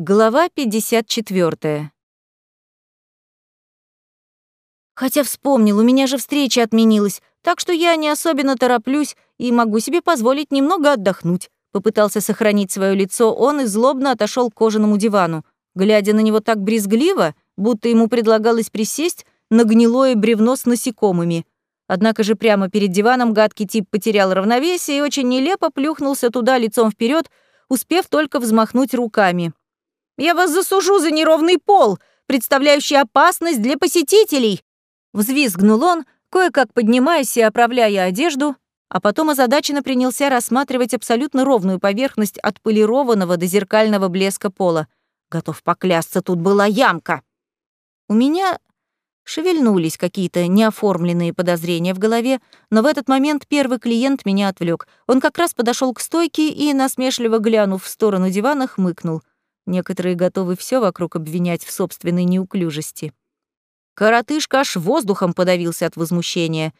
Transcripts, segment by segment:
Глава 54. Хотя вспомнил, у меня же встреча отменилась, так что я не особенно тороплюсь и могу себе позволить немного отдохнуть. Попытался сохранить свое лицо он и злобно отошел к кожаному дивану. Глядя на него так брезгливо, будто ему предлагалось присесть на гнилое бревно с насекомыми. Однако же прямо перед диваном гадкий тип потерял равновесие и очень нелепо плюхнулся туда лицом вперед, успев только взмахнуть руками. «Я вас засужу за неровный пол, представляющий опасность для посетителей!» Взвизгнул он, кое-как поднимаясь и оправляя одежду, а потом озадаченно принялся рассматривать абсолютно ровную поверхность от полированного до зеркального блеска пола. Готов поклясться, тут была ямка. У меня шевельнулись какие-то неоформленные подозрения в голове, но в этот момент первый клиент меня отвлек. Он как раз подошел к стойке и, насмешливо глянув в сторону дивана, хмыкнул. Некоторые готовы все вокруг обвинять в собственной неуклюжести. Коротышка аж воздухом подавился от возмущения,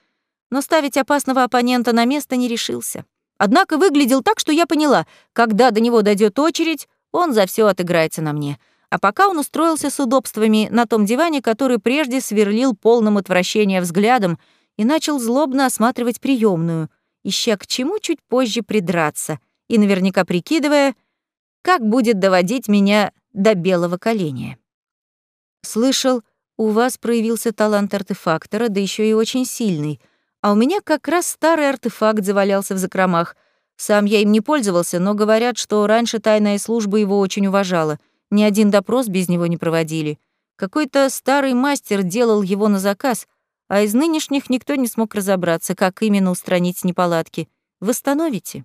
но ставить опасного оппонента на место не решился. Однако выглядел так, что я поняла, когда до него дойдет очередь, он за все отыграется на мне. А пока он устроился с удобствами на том диване, который прежде сверлил полным отвращения взглядом и начал злобно осматривать приемную, ища к чему чуть позже придраться и наверняка прикидывая, как будет доводить меня до белого коленя. Слышал, у вас проявился талант артефактора, да еще и очень сильный, а у меня как раз старый артефакт завалялся в закромах — сам я им не пользовался, но говорят, что раньше тайная служба его очень уважала. Ни один допрос без него не проводили. Какой-то старый мастер делал его на заказ, а из нынешних никто не смог разобраться, как именно устранить неполадки. Восстановите?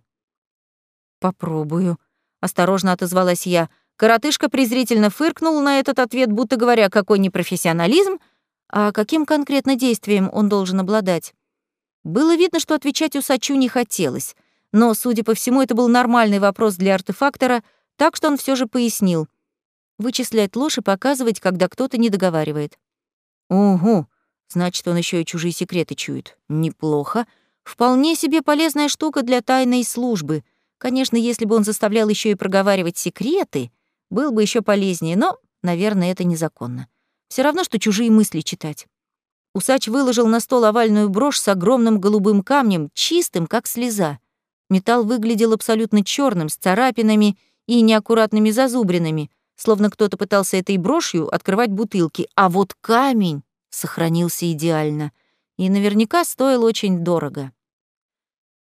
Попробую, осторожно отозвалась я. Коротышка презрительно фыркнул на этот ответ, будто говоря, какой непрофессионализм, а каким конкретно действием он должен обладать. Было видно, что отвечать усачу не хотелось. Но, судя по всему, это был нормальный вопрос для артефактора, так что он все же пояснил. Вычислять ложь и показывать, когда кто-то не договаривает. Угу, значит, он еще и чужие секреты чует. Неплохо. Вполне себе полезная штука для тайной службы. Конечно, если бы он заставлял еще и проговаривать секреты, был бы еще полезнее, но, наверное, это незаконно. Все равно, что чужие мысли читать. Усач выложил на стол овальную брошь с огромным голубым камнем, чистым, как слеза. Металл выглядел абсолютно черным, с царапинами и неаккуратными зазубринами, словно кто-то пытался этой брошью открывать бутылки, а вот камень сохранился идеально и наверняка стоил очень дорого.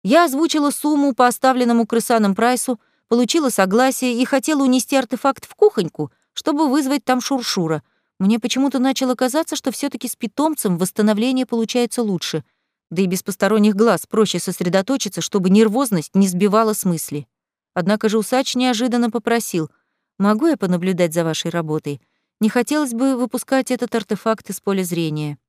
Я озвучила сумму по оставленному крысаном прайсу, получила согласие и хотела унести артефакт в кухоньку, чтобы вызвать там шуршура. Мне почему-то начало казаться, что все таки с питомцем восстановление получается лучше — да и без посторонних глаз проще сосредоточиться, чтобы нервозность не сбивала с мысли. Однако же усач неожиданно попросил, «Могу я понаблюдать за вашей работой? Не хотелось бы выпускать этот артефакт из поля зрения».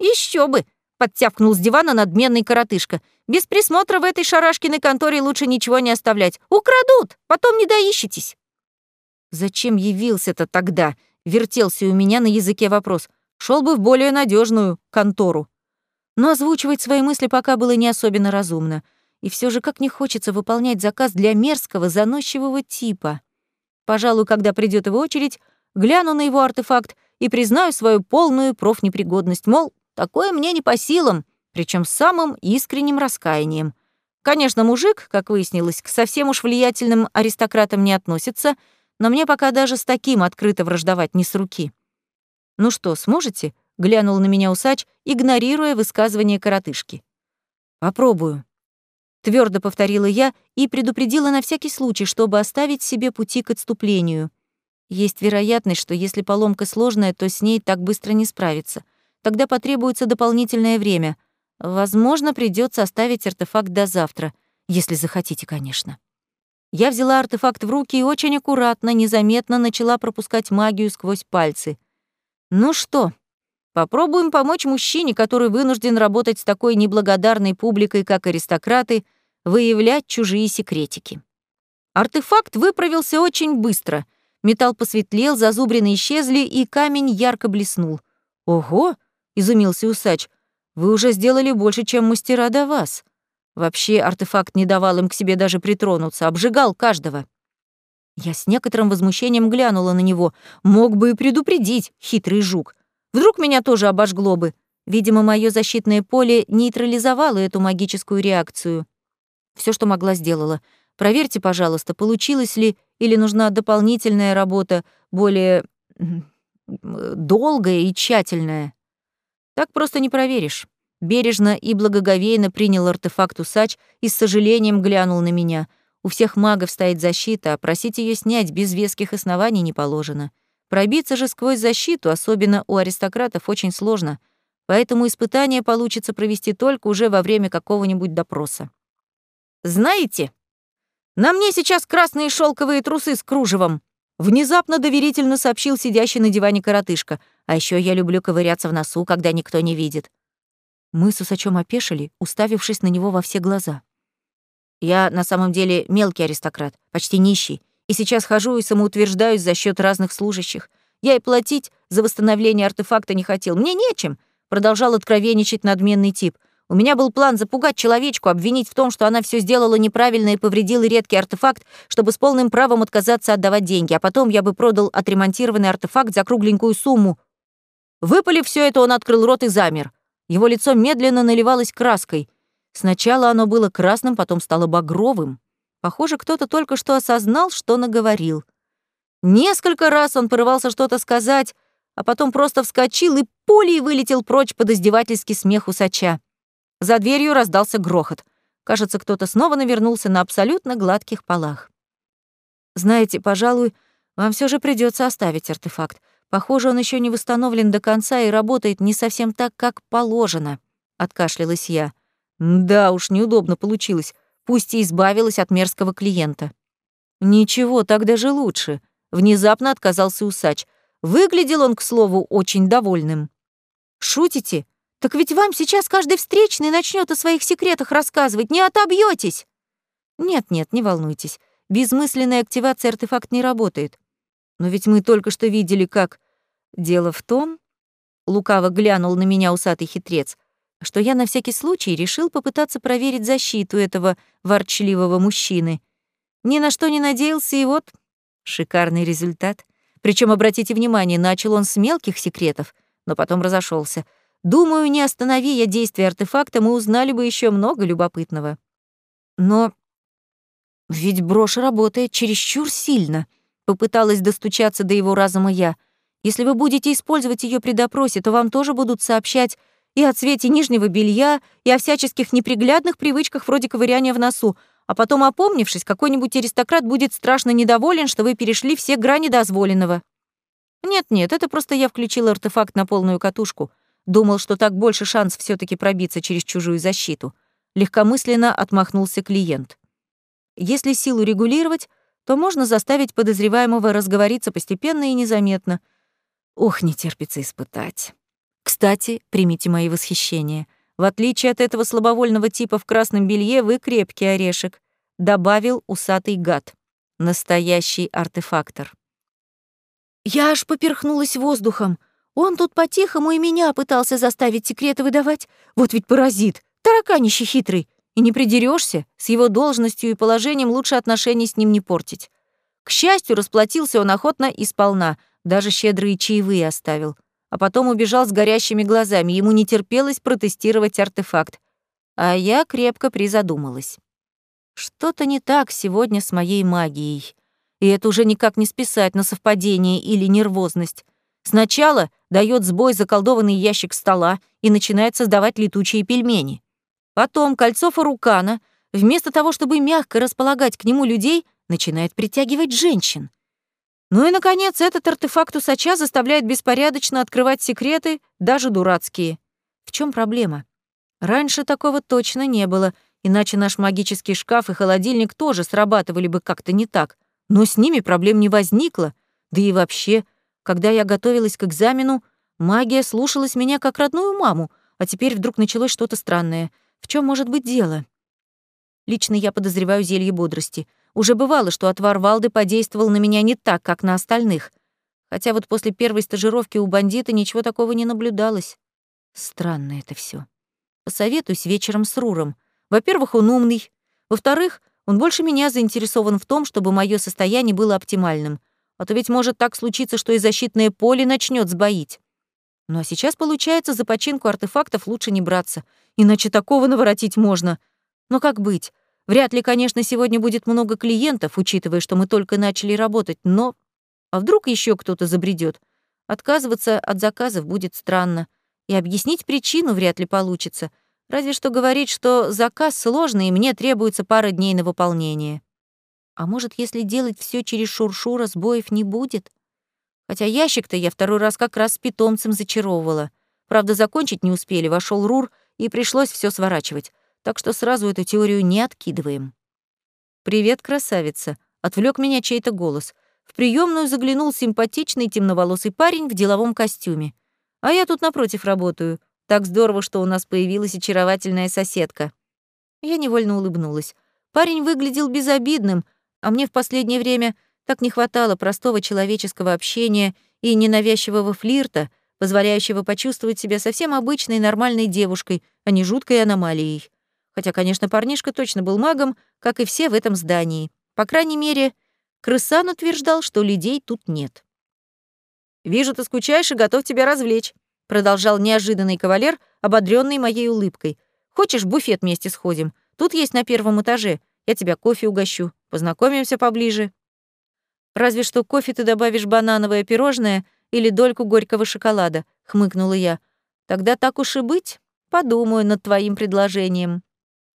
Еще бы!» — подтявкнул с дивана надменный коротышка. «Без присмотра в этой шарашкиной конторе лучше ничего не оставлять. Украдут, потом не доищетесь». «Зачем явился-то тогда?» — вертелся у меня на языке вопрос. Шел бы в более надежную контору но озвучивать свои мысли пока было не особенно разумно. И все же как не хочется выполнять заказ для мерзкого, заносчивого типа. Пожалуй, когда придет его очередь, гляну на его артефакт и признаю свою полную профнепригодность, мол, такое мне не по силам, причем самым искренним раскаянием. Конечно, мужик, как выяснилось, к совсем уж влиятельным аристократам не относится, но мне пока даже с таким открыто враждовать не с руки. Ну что, сможете? глянул на меня усач, игнорируя высказывание коротышки. Попробую. Твердо повторила я и предупредила на всякий случай, чтобы оставить себе пути к отступлению. Есть вероятность, что если поломка сложная, то с ней так быстро не справиться. Тогда потребуется дополнительное время. Возможно, придется оставить артефакт до завтра, если захотите, конечно. Я взяла артефакт в руки и очень аккуратно, незаметно начала пропускать магию сквозь пальцы. Ну что, Попробуем помочь мужчине, который вынужден работать с такой неблагодарной публикой, как аристократы, выявлять чужие секретики. Артефакт выправился очень быстро. Металл посветлел, зазубрины исчезли, и камень ярко блеснул. «Ого!» — изумился усач. «Вы уже сделали больше, чем мастера до вас. Вообще артефакт не давал им к себе даже притронуться, обжигал каждого». Я с некоторым возмущением глянула на него. Мог бы и предупредить, хитрый жук. Вдруг меня тоже обожгло бы. Видимо, мое защитное поле нейтрализовало эту магическую реакцию. Все, что могла, сделала. Проверьте, пожалуйста, получилось ли или нужна дополнительная работа, более долгая и тщательная. Так просто не проверишь. Бережно и благоговейно принял артефакт усач и с сожалением глянул на меня. У всех магов стоит защита, а просить ее снять без веских оснований не положено. Пробиться же сквозь защиту, особенно у аристократов, очень сложно, поэтому испытание получится провести только уже во время какого-нибудь допроса. «Знаете, на мне сейчас красные шелковые трусы с кружевом. Внезапно доверительно сообщил сидящий на диване коротышка. А еще я люблю ковыряться в носу, когда никто не видит. Мы с усачом опешили, уставившись на него во все глаза. Я на самом деле мелкий аристократ, почти нищий, и сейчас хожу и самоутверждаюсь за счет разных служащих. Я и платить за восстановление артефакта не хотел. Мне нечем, продолжал откровенничать надменный тип — у меня был план запугать человечку, обвинить в том, что она все сделала неправильно и повредила редкий артефакт, чтобы с полным правом отказаться отдавать деньги, а потом я бы продал отремонтированный артефакт за кругленькую сумму. Выпалив все это, он открыл рот и замер. Его лицо медленно наливалось краской. Сначала оно было красным, потом стало багровым. Похоже, кто-то только что осознал, что наговорил. Несколько раз он порывался что-то сказать, а потом просто вскочил и пулей вылетел прочь под издевательский смех усача. За дверью раздался грохот. Кажется, кто-то снова навернулся на абсолютно гладких полах. «Знаете, пожалуй, вам все же придется оставить артефакт. Похоже, он еще не восстановлен до конца и работает не совсем так, как положено», — откашлялась я. «Да уж, неудобно получилось. Пусть и избавилась от мерзкого клиента». «Ничего, так даже лучше», — внезапно отказался усач. Выглядел он, к слову, очень довольным. «Шутите? Так ведь вам сейчас каждый встречный начнет о своих секретах рассказывать, не отобьетесь. Нет-нет, не волнуйтесь. Безмысленная активация артефакт не работает. Но ведь мы только что видели, как... Дело в том, лукаво глянул на меня усатый хитрец, что я на всякий случай решил попытаться проверить защиту этого ворчливого мужчины. Ни на что не надеялся, и вот шикарный результат. Причем, обратите внимание, начал он с мелких секретов, но потом разошелся. Думаю, не останови я действие артефакта, мы узнали бы еще много любопытного. Но ведь брошь работает чересчур сильно, попыталась достучаться до его разума я. Если вы будете использовать ее при допросе, то вам тоже будут сообщать и о цвете нижнего белья, и о всяческих неприглядных привычках вроде ковыряния в носу, а потом, опомнившись, какой-нибудь аристократ будет страшно недоволен, что вы перешли все грани дозволенного. Нет-нет, это просто я включила артефакт на полную катушку. Думал, что так больше шанс все таки пробиться через чужую защиту. Легкомысленно отмахнулся клиент. Если силу регулировать, то можно заставить подозреваемого разговориться постепенно и незаметно. Ох, не терпится испытать. Кстати, примите мои восхищения. В отличие от этого слабовольного типа в красном белье, вы крепкий орешек, добавил усатый гад. Настоящий артефактор. Я аж поперхнулась воздухом. Он тут по-тихому и меня пытался заставить секреты выдавать. Вот ведь паразит, тараканище хитрый. И не придерешься, с его должностью и положением лучше отношений с ним не портить. К счастью, расплатился он охотно и сполна, даже щедрые чаевые оставил. А потом убежал с горящими глазами, ему не терпелось протестировать артефакт. А я крепко призадумалась. Что-то не так сегодня с моей магией. И это уже никак не списать на совпадение или нервозность. Сначала дает сбой заколдованный ящик стола и начинает создавать летучие пельмени. Потом кольцо Фарукана, вместо того, чтобы мягко располагать к нему людей, начинает притягивать женщин. Ну и, наконец, этот артефакт усача заставляет беспорядочно открывать секреты, даже дурацкие. В чем проблема? Раньше такого точно не было, иначе наш магический шкаф и холодильник тоже срабатывали бы как-то не так. Но с ними проблем не возникло, да и вообще — когда я готовилась к экзамену, магия слушалась меня как родную маму, а теперь вдруг началось что-то странное. В чем может быть дело? Лично я подозреваю зелье бодрости. Уже бывало, что отвар Валды подействовал на меня не так, как на остальных. Хотя вот после первой стажировки у бандита ничего такого не наблюдалось. Странно это все. Посоветуюсь вечером с Руром. Во-первых, он умный. Во-вторых, Он больше меня заинтересован в том, чтобы мое состояние было оптимальным. А то ведь может так случиться, что и защитное поле начнет сбоить. Ну а сейчас, получается, за починку артефактов лучше не браться, иначе такого наворотить можно. Но как быть? Вряд ли, конечно, сегодня будет много клиентов, учитывая, что мы только начали работать, но... А вдруг еще кто-то забредет? Отказываться от заказов будет странно. И объяснить причину вряд ли получится. Разве что говорить, что заказ сложный, и мне требуется пара дней на выполнение. А может, если делать все через шуршура, сбоев не будет? Хотя ящик-то я второй раз как раз с питомцем зачаровывала. Правда, закончить не успели, вошел Рур, и пришлось все сворачивать. Так что сразу эту теорию не откидываем. «Привет, красавица!» — отвлек меня чей-то голос. В приемную заглянул симпатичный темноволосый парень в деловом костюме. А я тут напротив работаю. Так здорово, что у нас появилась очаровательная соседка. Я невольно улыбнулась. Парень выглядел безобидным, а мне в последнее время так не хватало простого человеческого общения и ненавязчивого флирта, позволяющего почувствовать себя совсем обычной нормальной девушкой, а не жуткой аномалией. Хотя, конечно, парнишка точно был магом, как и все в этом здании. По крайней мере, Крысан утверждал, что людей тут нет. «Вижу, ты скучаешь и готов тебя развлечь», продолжал неожиданный кавалер, ободренный моей улыбкой. «Хочешь, в буфет вместе сходим? Тут есть на первом этаже. Я тебя кофе угощу. Познакомимся поближе». «Разве что кофе ты добавишь банановое пирожное или дольку горького шоколада», — хмыкнула я. «Тогда так уж и быть. Подумаю над твоим предложением».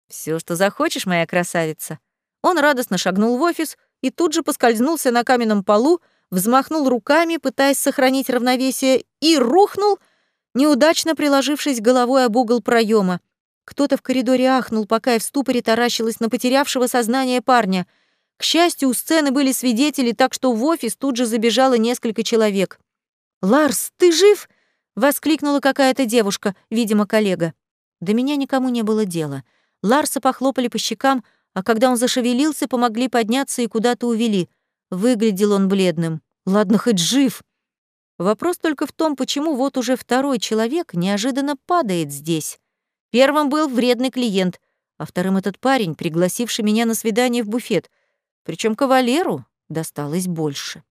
Все, что захочешь, моя красавица». Он радостно шагнул в офис и тут же поскользнулся на каменном полу, взмахнул руками, пытаясь сохранить равновесие, и рухнул, неудачно приложившись головой об угол проема. Кто-то в коридоре ахнул, пока я в ступоре таращилась на потерявшего сознание парня. К счастью, у сцены были свидетели, так что в офис тут же забежало несколько человек. «Ларс, ты жив?» — воскликнула какая-то девушка, видимо, коллега. До меня никому не было дела. Ларса похлопали по щекам, а когда он зашевелился, помогли подняться и куда-то увели. Выглядел он бледным. Ладно, хоть жив. Вопрос только в том, почему вот уже второй человек неожиданно падает здесь. Первым был вредный клиент, а вторым этот парень, пригласивший меня на свидание в буфет. Причем кавалеру досталось больше.